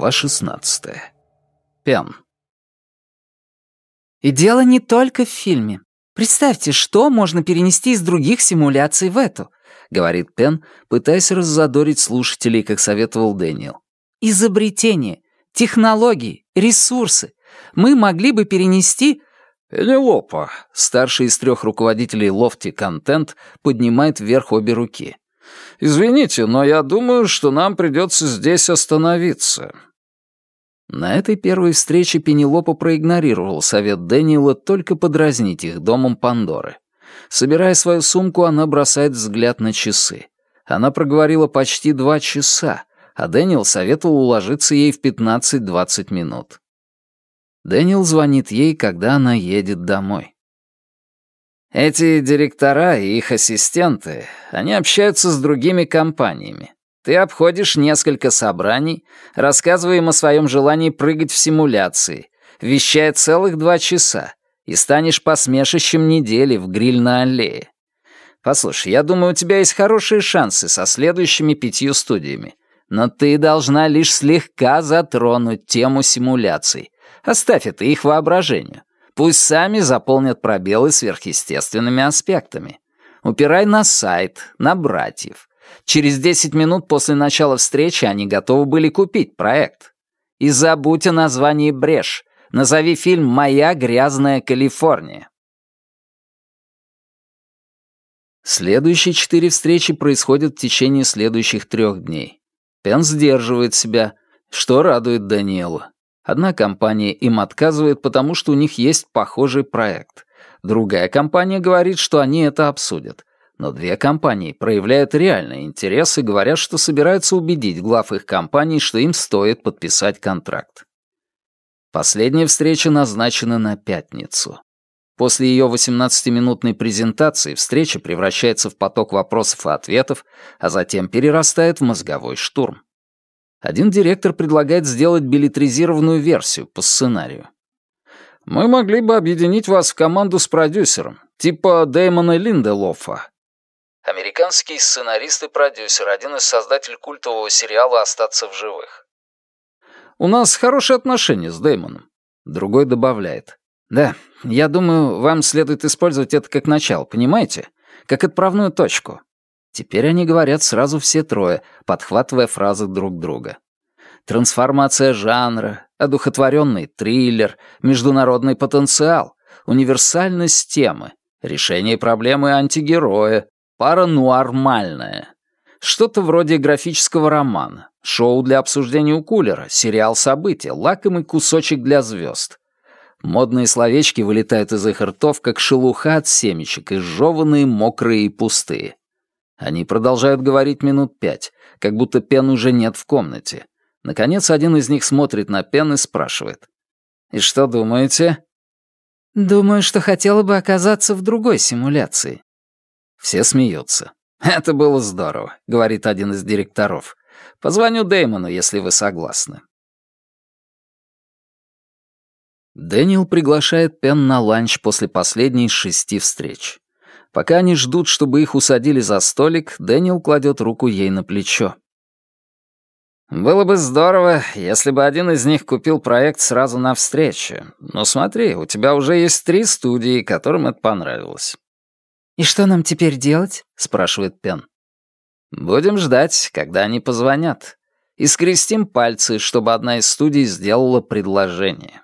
Глава 16. Пен. И дело не только в фильме. Представьте, что можно перенести из других симуляций в эту, говорит Пен, пытаясь раззадорить слушателей, как советовал Дэниел. Изобретения, технологии, ресурсы. Мы могли бы перенести... Пенелопа, старший из трех руководителей Лофти Контент, поднимает вверх обе руки. «Извините, но я думаю, что нам придется здесь остановиться». На этой первой встрече Пенелопа проигнорировал совет Дэниела только подразнить их домом Пандоры. Собирая свою сумку, она бросает взгляд на часы. Она проговорила почти два часа, а Дэниел советовал уложиться ей в 15-20 минут. Дэниел звонит ей, когда она едет домой. Эти директора и их ассистенты, они общаются с другими компаниями. Ты обходишь несколько собраний, рассказывая им о своем желании прыгать в симуляции, вещая целых два часа, и станешь посмешищем недели в гриль на аллее. Послушай, я думаю, у тебя есть хорошие шансы со следующими пятью студиями, но ты должна лишь слегка затронуть тему симуляций. Оставь это их воображению. Пусть сами заполнят пробелы сверхъестественными аспектами. Упирай на сайт, на братьев. Через 10 минут после начала встречи они готовы были купить проект. И забудь о названии «Брешь». Назови фильм «Моя грязная Калифорния». Следующие четыре встречи происходят в течение следующих трех дней. Пен сдерживает себя, что радует Даниэла. Одна компания им отказывает, потому что у них есть похожий проект. Другая компания говорит, что они это обсудят. Но две компании проявляют реальный интерес и говорят, что собираются убедить глав их компаний, что им стоит подписать контракт. Последняя встреча назначена на пятницу. После ее 18-минутной презентации встреча превращается в поток вопросов и ответов, а затем перерастает в мозговой штурм. Один директор предлагает сделать билетризированную версию по сценарию. «Мы могли бы объединить вас в команду с продюсером, типа Дэймона Линделофа». Американский сценарист и продюсер, один из создателей культового сериала «Остаться в живых». «У нас хорошие отношения с Дэймоном». Другой добавляет. «Да, я думаю, вам следует использовать это как начало, понимаете? Как отправную точку. Теперь они говорят сразу все трое, подхватывая фразы друг друга. Трансформация жанра, одухотворенный триллер, международный потенциал, универсальность темы, решение проблемы антигероя, пара нуармальная. Что-то вроде графического романа, шоу для обсуждения у кулера, сериал события, лакомый кусочек для звезд. Модные словечки вылетают из их ртов, как шелуха от семечек, изжеванные, мокрые и пустые. Они продолжают говорить минут пять, как будто Пен уже нет в комнате. Наконец, один из них смотрит на Пен и спрашивает. «И что думаете?» «Думаю, что хотела бы оказаться в другой симуляции». Все смеются. «Это было здорово», — говорит один из директоров. «Позвоню Дэймону, если вы согласны». Дэниел приглашает Пен на ланч после последней из шести встреч. Пока они ждут, чтобы их усадили за столик, Дэниел кладет руку ей на плечо. «Было бы здорово, если бы один из них купил проект сразу на встрече. Но смотри, у тебя уже есть три студии, которым это понравилось». «И что нам теперь делать?» — спрашивает Пен. «Будем ждать, когда они позвонят. И скрестим пальцы, чтобы одна из студий сделала предложение».